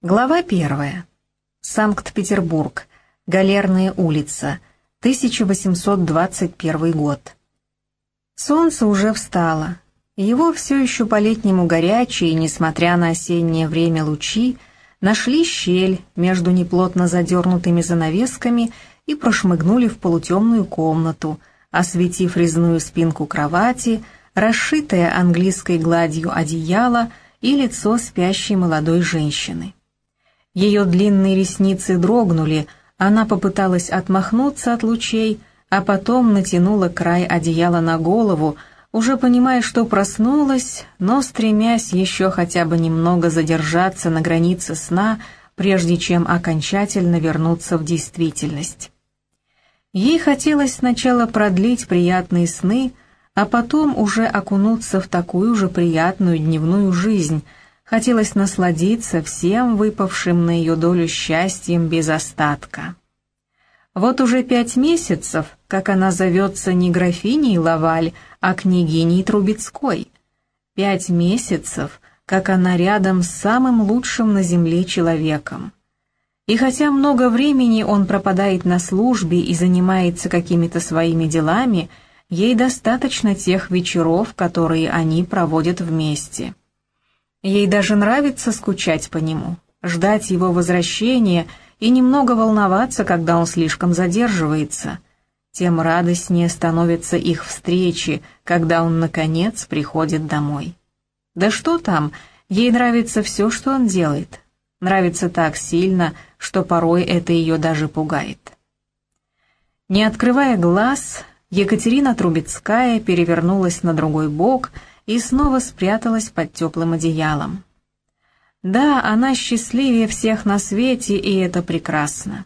Глава первая. Санкт-Петербург. Галерная улица. 1821 год. Солнце уже встало. Его все еще по-летнему горячие, несмотря на осеннее время лучи, нашли щель между неплотно задернутыми занавесками и прошмыгнули в полутемную комнату, осветив резную спинку кровати, расшитое английской гладью одеяло и лицо спящей молодой женщины. Ее длинные ресницы дрогнули, она попыталась отмахнуться от лучей, а потом натянула край одеяла на голову, уже понимая, что проснулась, но стремясь еще хотя бы немного задержаться на границе сна, прежде чем окончательно вернуться в действительность. Ей хотелось сначала продлить приятные сны, а потом уже окунуться в такую же приятную дневную жизнь — Хотелось насладиться всем выпавшим на ее долю счастьем без остатка. Вот уже пять месяцев, как она зовется не графиней Лаваль, а княгиней Трубецкой. Пять месяцев, как она рядом с самым лучшим на земле человеком. И хотя много времени он пропадает на службе и занимается какими-то своими делами, ей достаточно тех вечеров, которые они проводят вместе. Ей даже нравится скучать по нему, ждать его возвращения и немного волноваться, когда он слишком задерживается. Тем радостнее становятся их встречи, когда он, наконец, приходит домой. Да что там, ей нравится все, что он делает. Нравится так сильно, что порой это ее даже пугает. Не открывая глаз, Екатерина Трубецкая перевернулась на другой бок и снова спряталась под теплым одеялом. Да, она счастливее всех на свете, и это прекрасно.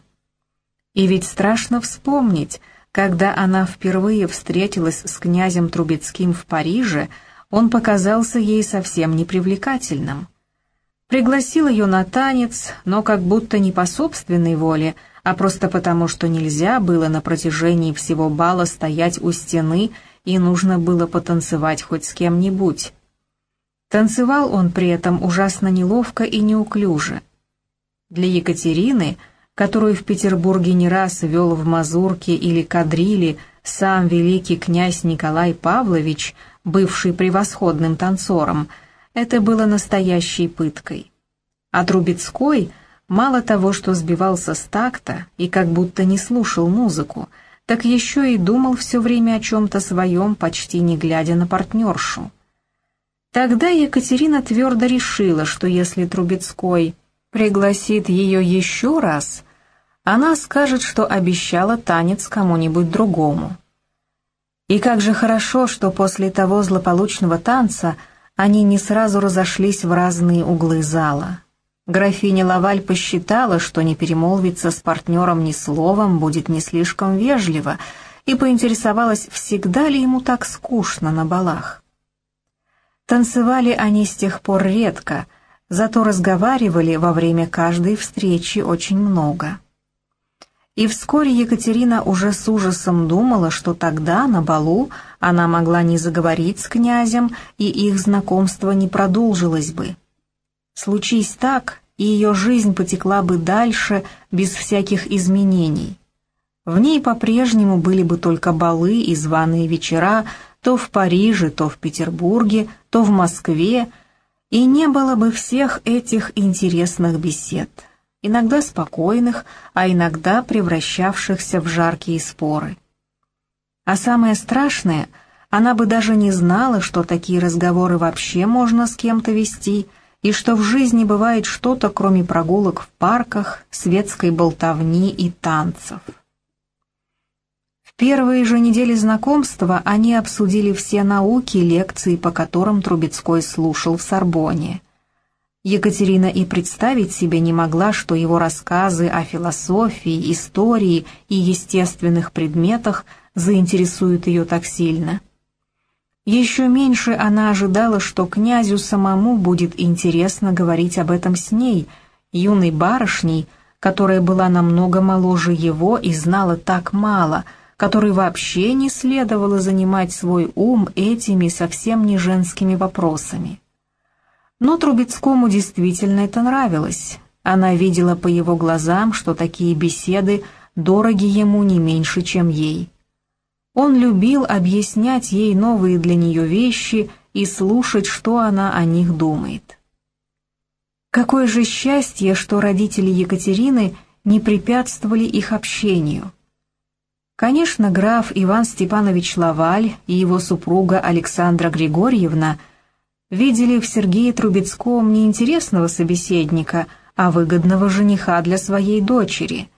И ведь страшно вспомнить, когда она впервые встретилась с князем Трубецким в Париже, он показался ей совсем непривлекательным. Пригласил ее на танец, но как будто не по собственной воле, а просто потому, что нельзя было на протяжении всего бала стоять у стены и нужно было потанцевать хоть с кем-нибудь. Танцевал он при этом ужасно неловко и неуклюже. Для Екатерины, которую в Петербурге не раз вел в мазурке или кадрили сам великий князь Николай Павлович, бывший превосходным танцором, это было настоящей пыткой. А Трубецкой мало того, что сбивался с такта и как будто не слушал музыку, так еще и думал все время о чем-то своем, почти не глядя на партнершу. Тогда Екатерина твердо решила, что если Трубецкой пригласит ее еще раз, она скажет, что обещала танец кому-нибудь другому. И как же хорошо, что после того злополучного танца они не сразу разошлись в разные углы зала. Графиня Лаваль посчитала, что не перемолвиться с партнером ни словом будет не слишком вежливо, и поинтересовалась, всегда ли ему так скучно на балах. Танцевали они с тех пор редко, зато разговаривали во время каждой встречи очень много. И вскоре Екатерина уже с ужасом думала, что тогда, на балу, она могла не заговорить с князем, и их знакомство не продолжилось бы. Случись так, и ее жизнь потекла бы дальше без всяких изменений. В ней по-прежнему были бы только балы и званые вечера, то в Париже, то в Петербурге, то в Москве, и не было бы всех этих интересных бесед, иногда спокойных, а иногда превращавшихся в жаркие споры. А самое страшное, она бы даже не знала, что такие разговоры вообще можно с кем-то вести – и что в жизни бывает что-то, кроме прогулок в парках, светской болтовни и танцев. В первые же недели знакомства они обсудили все науки и лекции, по которым Трубецкой слушал в Сорбоне. Екатерина и представить себе не могла, что его рассказы о философии, истории и естественных предметах заинтересуют ее так сильно – еще меньше она ожидала, что князю самому будет интересно говорить об этом с ней, юной барышней, которая была намного моложе его и знала так мало, которой вообще не следовало занимать свой ум этими совсем не женскими вопросами. Но Трубецкому действительно это нравилось, Она видела по его глазам, что такие беседы дороги ему не меньше, чем ей. Он любил объяснять ей новые для нее вещи и слушать, что она о них думает. Какое же счастье, что родители Екатерины не препятствовали их общению. Конечно, граф Иван Степанович Лаваль и его супруга Александра Григорьевна видели в Сергее Трубецком не интересного собеседника, а выгодного жениха для своей дочери.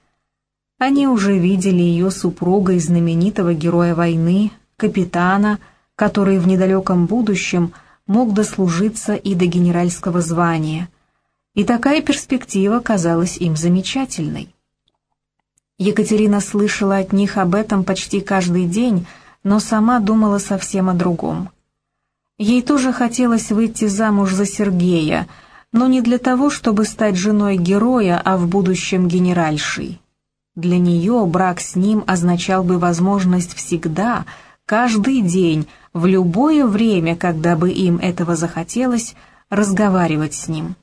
Они уже видели ее супругой знаменитого героя войны, капитана, который в недалеком будущем мог дослужиться и до генеральского звания. И такая перспектива казалась им замечательной. Екатерина слышала от них об этом почти каждый день, но сама думала совсем о другом. Ей тоже хотелось выйти замуж за Сергея, но не для того, чтобы стать женой героя, а в будущем генеральшей. Для нее брак с ним означал бы возможность всегда, каждый день, в любое время, когда бы им этого захотелось, разговаривать с ним.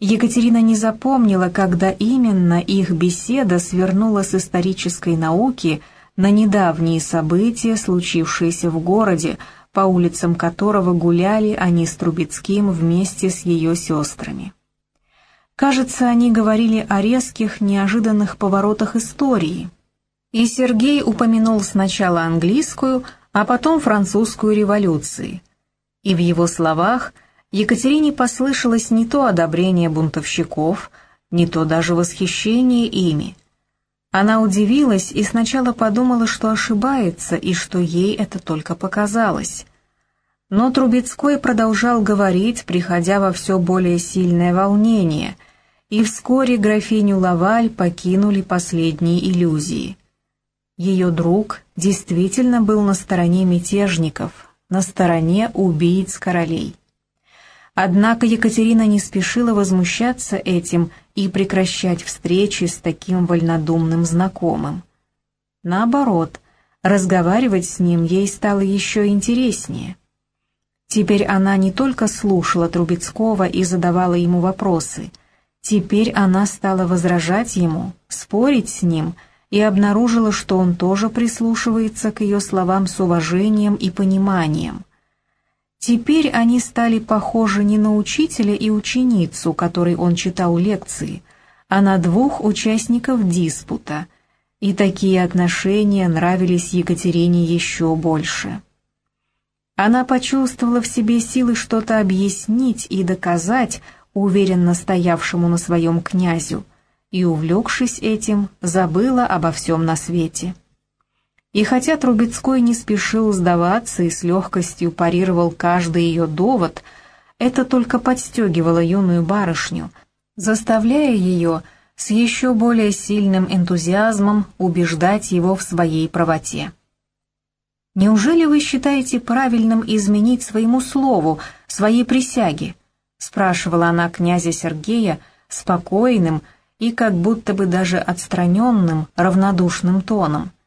Екатерина не запомнила, когда именно их беседа свернула с исторической науки на недавние события, случившиеся в городе, по улицам которого гуляли они с Трубецким вместе с ее сестрами. Кажется, они говорили о резких, неожиданных поворотах истории. И Сергей упомянул сначала английскую, а потом французскую революции. И в его словах – Екатерине послышалось не то одобрение бунтовщиков, не то даже восхищение ими. Она удивилась и сначала подумала, что ошибается и что ей это только показалось. Но Трубецкой продолжал говорить, приходя во все более сильное волнение, и вскоре графиню Лаваль покинули последние иллюзии. Ее друг действительно был на стороне мятежников, на стороне убийц королей. Однако Екатерина не спешила возмущаться этим и прекращать встречи с таким вольнодумным знакомым. Наоборот, разговаривать с ним ей стало еще интереснее. Теперь она не только слушала Трубецкого и задавала ему вопросы, теперь она стала возражать ему, спорить с ним и обнаружила, что он тоже прислушивается к ее словам с уважением и пониманием – Теперь они стали похожи не на учителя и ученицу, которой он читал лекции, а на двух участников диспута, и такие отношения нравились Екатерине еще больше. Она почувствовала в себе силы что-то объяснить и доказать уверенно стоявшему на своем князю, и, увлекшись этим, забыла обо всем на свете. И хотя Трубецкой не спешил сдаваться и с легкостью парировал каждый ее довод, это только подстегивало юную барышню, заставляя ее с еще более сильным энтузиазмом убеждать его в своей правоте. «Неужели вы считаете правильным изменить своему слову, своей присяге?» — спрашивала она князя Сергея спокойным и как будто бы даже отстраненным, равнодушным тоном —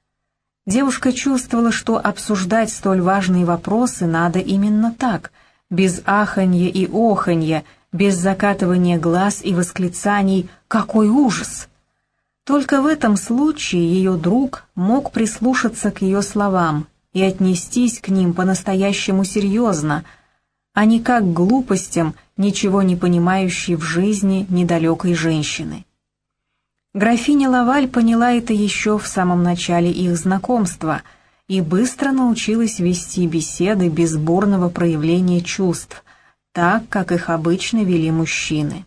Девушка чувствовала, что обсуждать столь важные вопросы надо именно так, без аханья и оханья, без закатывания глаз и восклицаний «Какой ужас!». Только в этом случае ее друг мог прислушаться к ее словам и отнестись к ним по-настоящему серьезно, а не как к глупостям, ничего не понимающей в жизни недалекой женщины. Графиня Лаваль поняла это еще в самом начале их знакомства и быстро научилась вести беседы без бурного проявления чувств, так, как их обычно вели мужчины.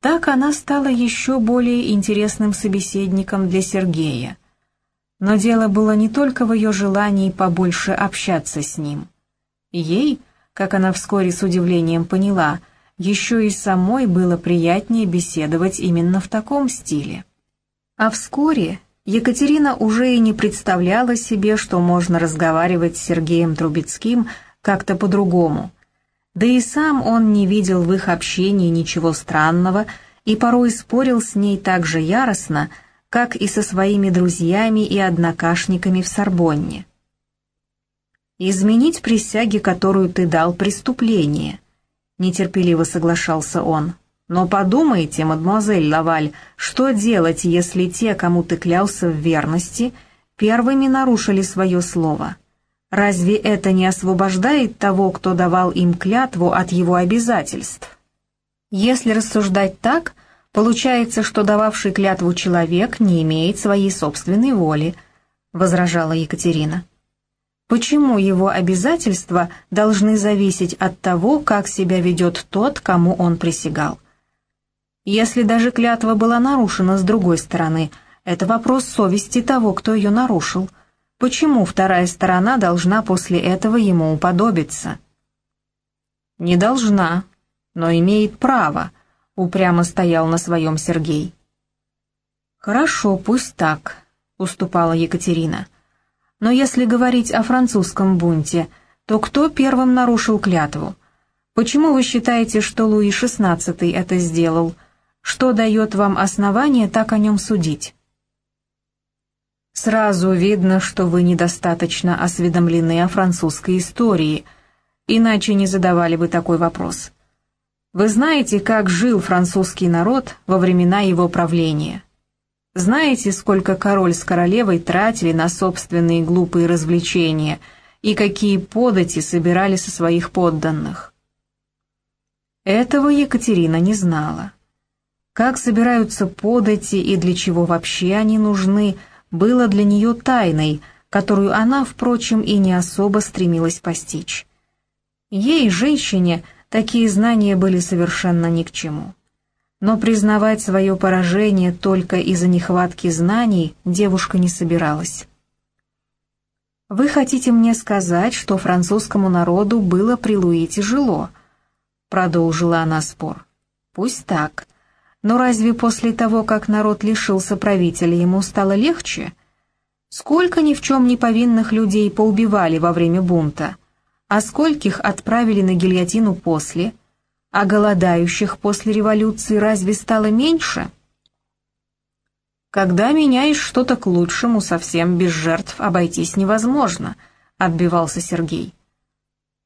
Так она стала еще более интересным собеседником для Сергея. Но дело было не только в ее желании побольше общаться с ним. Ей, как она вскоре с удивлением поняла, еще и самой было приятнее беседовать именно в таком стиле. А вскоре Екатерина уже и не представляла себе, что можно разговаривать с Сергеем Трубецким как-то по-другому. Да и сам он не видел в их общении ничего странного и порой спорил с ней так же яростно, как и со своими друзьями и однокашниками в Сорбонне. «Изменить присяги, которую ты дал, преступление», нетерпеливо соглашался он. Но подумайте, мадемуазель Лаваль, что делать, если те, кому ты клялся в верности, первыми нарушили свое слово? Разве это не освобождает того, кто давал им клятву от его обязательств? Если рассуждать так, получается, что дававший клятву человек не имеет своей собственной воли, возражала Екатерина. Почему его обязательства должны зависеть от того, как себя ведет тот, кому он присягал? Если даже клятва была нарушена с другой стороны, это вопрос совести того, кто ее нарушил. Почему вторая сторона должна после этого ему уподобиться? «Не должна, но имеет право», — упрямо стоял на своем Сергей. «Хорошо, пусть так», — уступала Екатерина. «Но если говорить о французском бунте, то кто первым нарушил клятву? Почему вы считаете, что Луи XVI это сделал?» Что дает вам основание так о нем судить? Сразу видно, что вы недостаточно осведомлены о французской истории, иначе не задавали бы такой вопрос. Вы знаете, как жил французский народ во времена его правления? Знаете, сколько король с королевой тратили на собственные глупые развлечения и какие подати собирали со своих подданных? Этого Екатерина не знала. Как собираются подати и для чего вообще они нужны, было для нее тайной, которую она, впрочем, и не особо стремилась постичь. Ей, женщине, такие знания были совершенно ни к чему. Но признавать свое поражение только из-за нехватки знаний девушка не собиралась. «Вы хотите мне сказать, что французскому народу было при Луи тяжело?» — продолжила она спор. «Пусть так. Но разве после того, как народ лишился правителя, ему стало легче? Сколько ни в чем не повинных людей поубивали во время бунта, а скольких отправили на гильотину после, а голодающих после революции разве стало меньше? Когда меняешь что-то к лучшему, совсем без жертв обойтись невозможно, отбивался Сергей.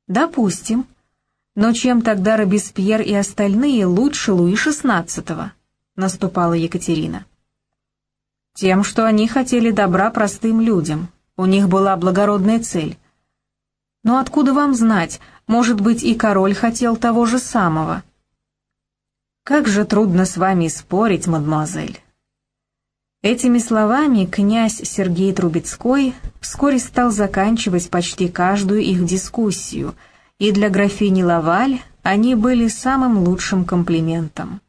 Допустим, но чем тогда Робеспьер и остальные лучше Луи XVI? Наступала Екатерина. Тем, что они хотели добра простым людям. У них была благородная цель. Но откуда вам знать, может быть, и король хотел того же самого? Как же трудно с вами спорить, мадемуазель. Этими словами князь Сергей Трубецкой вскоре стал заканчивать почти каждую их дискуссию – и для графини Лаваль они были самым лучшим комплиментом.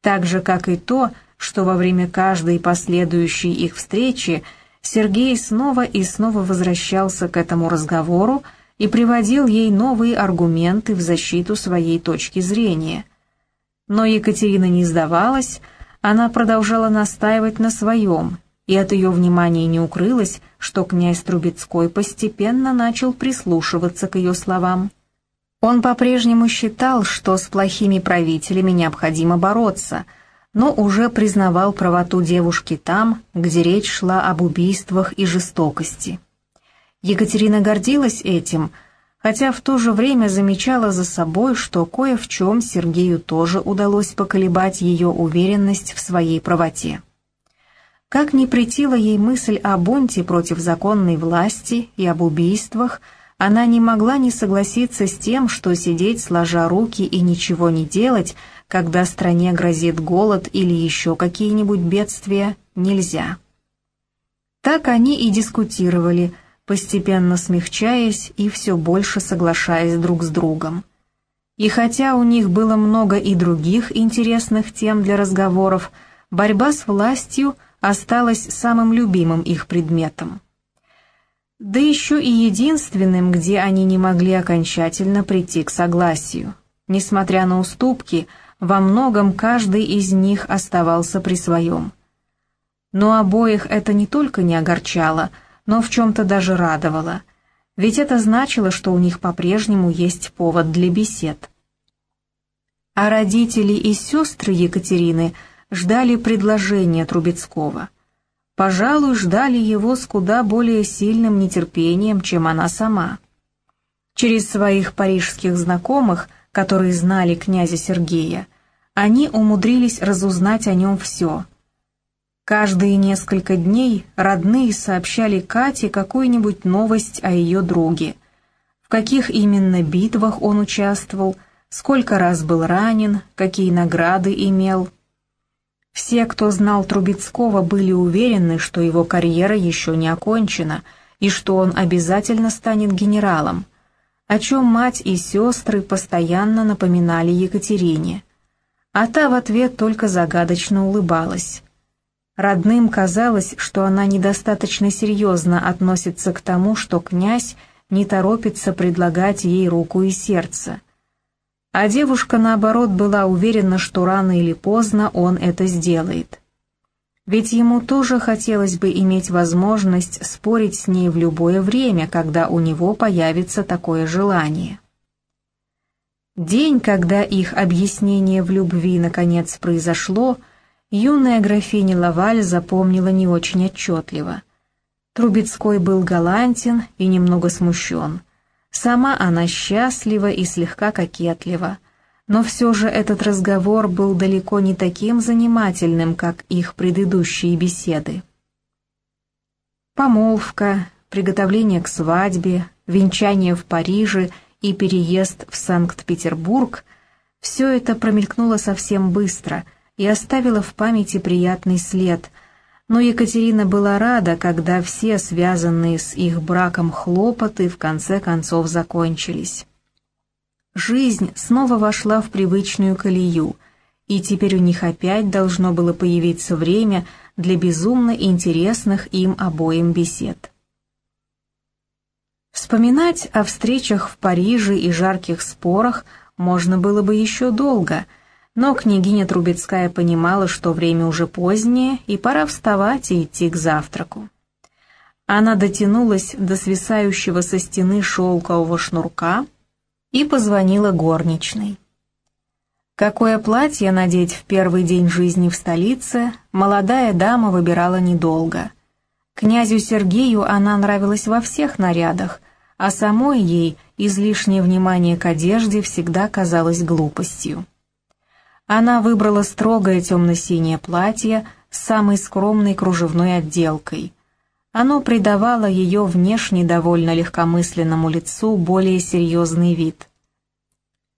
Так же, как и то, что во время каждой последующей их встречи Сергей снова и снова возвращался к этому разговору и приводил ей новые аргументы в защиту своей точки зрения. Но Екатерина не сдавалась, она продолжала настаивать на своем, и от ее внимания не укрылось, что князь Трубецкой постепенно начал прислушиваться к ее словам. Он по-прежнему считал, что с плохими правителями необходимо бороться, но уже признавал правоту девушки там, где речь шла об убийствах и жестокости. Екатерина гордилась этим, хотя в то же время замечала за собой, что кое в чем Сергею тоже удалось поколебать ее уверенность в своей правоте. Как ни претила ей мысль о бунте против законной власти и об убийствах, она не могла не согласиться с тем, что сидеть сложа руки и ничего не делать, когда стране грозит голод или еще какие-нибудь бедствия, нельзя. Так они и дискутировали, постепенно смягчаясь и все больше соглашаясь друг с другом. И хотя у них было много и других интересных тем для разговоров, борьба с властью – осталось самым любимым их предметом. Да еще и единственным, где они не могли окончательно прийти к согласию. Несмотря на уступки, во многом каждый из них оставался при своем. Но обоих это не только не огорчало, но в чем-то даже радовало, ведь это значило, что у них по-прежнему есть повод для бесед. А родители и сестры Екатерины – ждали предложения Трубецкого. Пожалуй, ждали его с куда более сильным нетерпением, чем она сама. Через своих парижских знакомых, которые знали князя Сергея, они умудрились разузнать о нем все. Каждые несколько дней родные сообщали Кате какую-нибудь новость о ее друге. В каких именно битвах он участвовал, сколько раз был ранен, какие награды имел. Все, кто знал Трубецкого, были уверены, что его карьера еще не окончена и что он обязательно станет генералом, о чем мать и сестры постоянно напоминали Екатерине – а та в ответ только загадочно улыбалась. Родным казалось, что она недостаточно серьезно относится к тому, что князь не торопится предлагать ей руку и сердце. А девушка, наоборот, была уверена, что рано или поздно он это сделает. Ведь ему тоже хотелось бы иметь возможность спорить с ней в любое время, когда у него появится такое желание. День, когда их объяснение в любви наконец произошло, юная графиня Лаваль запомнила не очень отчетливо. Трубецкой был галантен и немного смущен. Сама она счастлива и слегка кокетлива. Но все же этот разговор был далеко не таким занимательным, как их предыдущие беседы. Помолвка, приготовление к свадьбе, венчание в Париже — и переезд в Санкт-Петербург, все это промелькнуло совсем быстро и оставило в памяти приятный след, но Екатерина была рада, когда все связанные с их браком хлопоты в конце концов закончились. Жизнь снова вошла в привычную колею, и теперь у них опять должно было появиться время для безумно интересных им обоим бесед. Вспоминать о встречах в Париже и жарких спорах можно было бы еще долго, но княгиня Трубецкая понимала, что время уже позднее, и пора вставать и идти к завтраку. Она дотянулась до свисающего со стены шелкового шнурка и позвонила горничной. Какое платье надеть в первый день жизни в столице, молодая дама выбирала недолго. Князю Сергею она нравилась во всех нарядах, а самой ей излишнее внимание к одежде всегда казалось глупостью. Она выбрала строгое темно-синее платье с самой скромной кружевной отделкой. Оно придавало ее внешне довольно легкомысленному лицу более серьезный вид.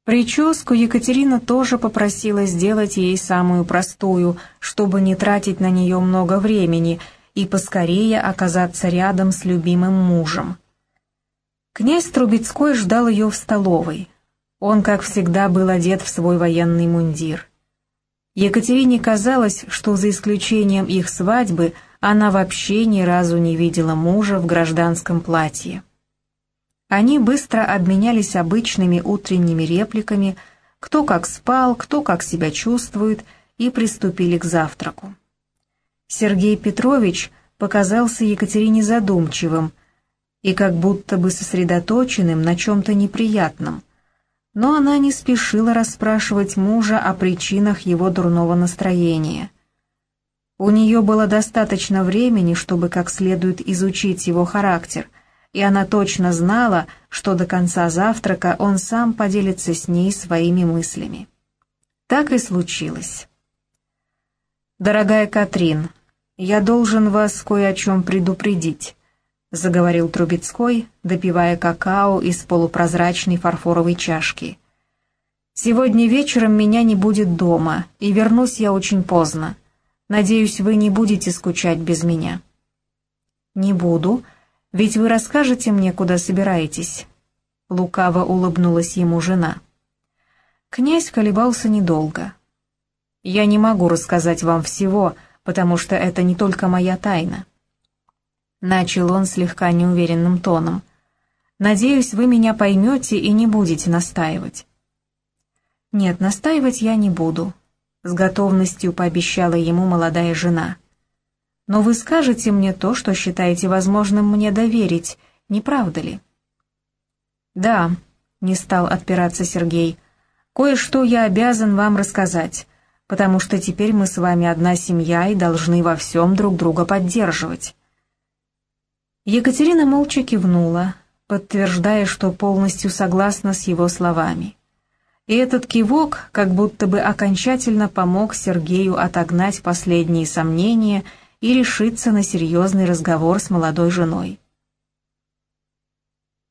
Прическу Екатерина тоже попросила сделать ей самую простую, чтобы не тратить на нее много времени и поскорее оказаться рядом с любимым мужем. Князь Трубецкой ждал ее в столовой. Он, как всегда, был одет в свой военный мундир. Екатерине казалось, что за исключением их свадьбы она вообще ни разу не видела мужа в гражданском платье. Они быстро обменялись обычными утренними репликами, кто как спал, кто как себя чувствует, и приступили к завтраку. Сергей Петрович показался Екатерине задумчивым, и как будто бы сосредоточенным на чем-то неприятном. Но она не спешила расспрашивать мужа о причинах его дурного настроения. У нее было достаточно времени, чтобы как следует изучить его характер, и она точно знала, что до конца завтрака он сам поделится с ней своими мыслями. Так и случилось. «Дорогая Катрин, я должен вас кое о чем предупредить». — заговорил Трубецкой, допивая какао из полупрозрачной фарфоровой чашки. «Сегодня вечером меня не будет дома, и вернусь я очень поздно. Надеюсь, вы не будете скучать без меня». «Не буду, ведь вы расскажете мне, куда собираетесь». Лукаво улыбнулась ему жена. Князь колебался недолго. «Я не могу рассказать вам всего, потому что это не только моя тайна». Начал он слегка неуверенным тоном. «Надеюсь, вы меня поймете и не будете настаивать». «Нет, настаивать я не буду», — с готовностью пообещала ему молодая жена. «Но вы скажете мне то, что считаете возможным мне доверить, не правда ли?» «Да», — не стал отпираться Сергей, — «кое-что я обязан вам рассказать, потому что теперь мы с вами одна семья и должны во всем друг друга поддерживать». Екатерина молча кивнула, подтверждая, что полностью согласна с его словами. И этот кивок как будто бы окончательно помог Сергею отогнать последние сомнения и решиться на серьезный разговор с молодой женой.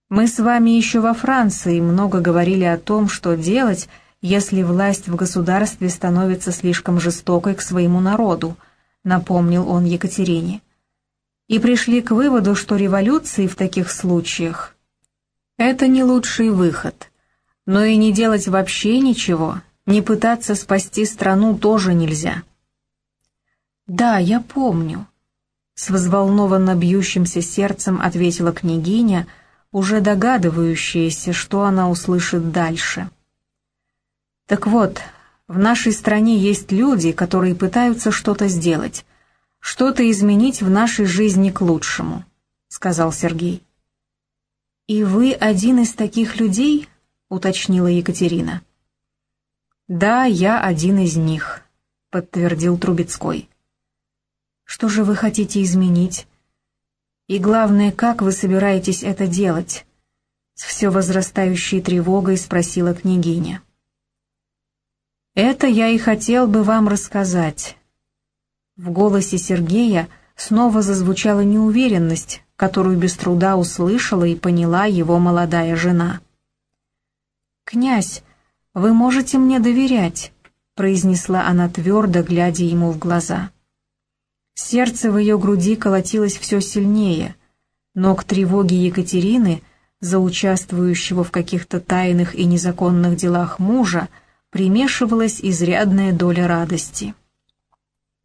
Мы с вами еще во Франции много говорили о том, что делать, если власть в государстве становится слишком жестокой к своему народу, напомнил он Екатерине. И пришли к выводу, что революции в таких случаях – это не лучший выход. Но и не делать вообще ничего, не пытаться спасти страну тоже нельзя. «Да, я помню», — с взволнованно бьющимся сердцем ответила княгиня — уже догадывающаяся, что она услышит дальше. Так вот, в нашей стране есть люди, которые пытаются что-то сделать, что-то изменить в нашей жизни к лучшему, сказал Сергей. И вы один из таких людей? уточнила Екатерина. Да, я один из них, подтвердил Трубецкой. Что же вы хотите изменить? И главное, как вы собираетесь это делать?» С все возрастающей тревогой спросила княгиня. «Это я и хотел бы вам рассказать». В голосе Сергея снова зазвучала неуверенность, которую без труда услышала и поняла его молодая жена. «Князь, вы можете мне доверять», — произнесла она твердо, глядя ему в глаза. Сердце в ее груди колотилось все сильнее, но к тревоге Екатерины, за участвующего в каких-то тайных и незаконных делах мужа, примешивалась изрядная доля радости.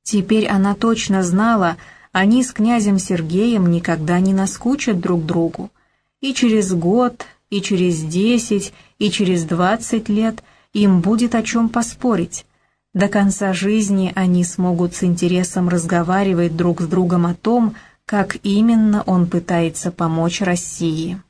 Теперь она точно знала, они с князем Сергеем никогда не наскучат друг другу, и через год, и через десять, и через двадцать лет им будет о чем поспорить, до конца жизни они смогут с интересом разговаривать друг с другом о том, как именно он пытается помочь России.